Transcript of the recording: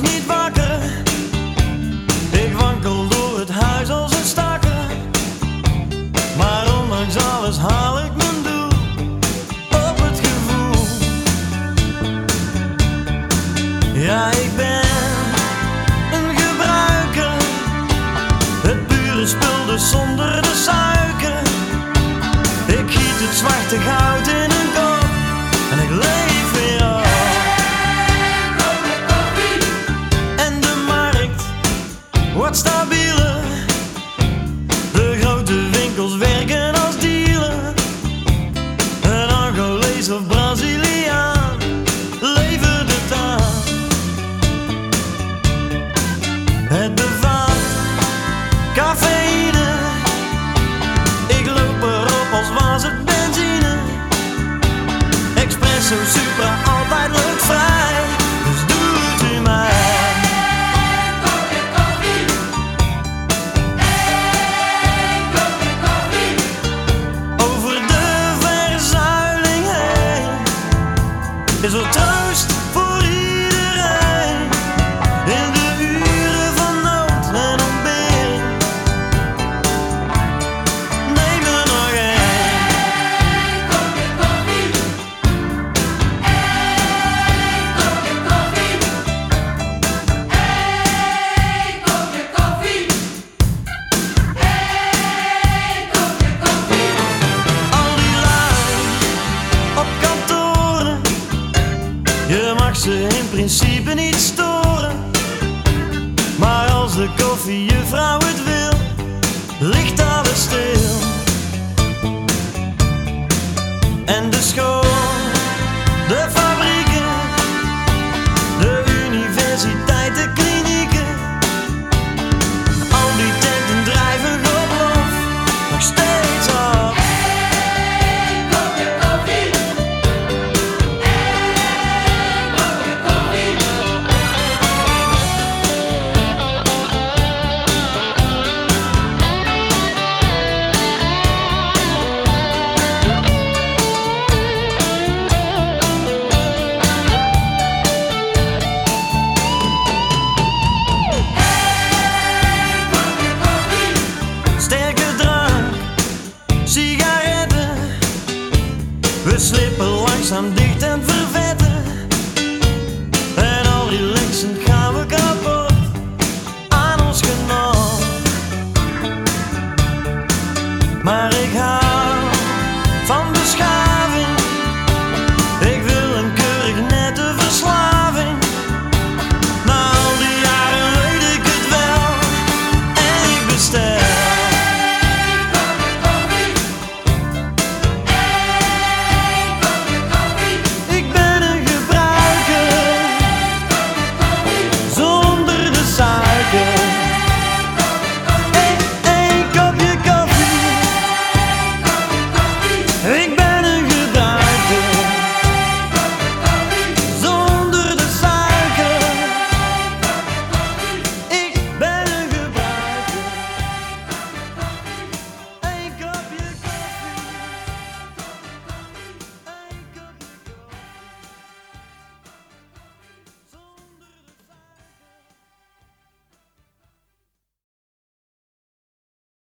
niet wakker. Ik wankel door het huis als een stakker. Maar ondanks alles haal ik mijn doel op het gevoel. Ja, ik ben een gebruiker. Het pure spul dus zonder de suiker. Ik giet het zwarte goud in. principe niet storen. Maar als de koffie koffievrouw het wil, ligt alles stil. En de langzaam dicht en vervetten. En al relaxend gaan we kapot aan ons genot. Maar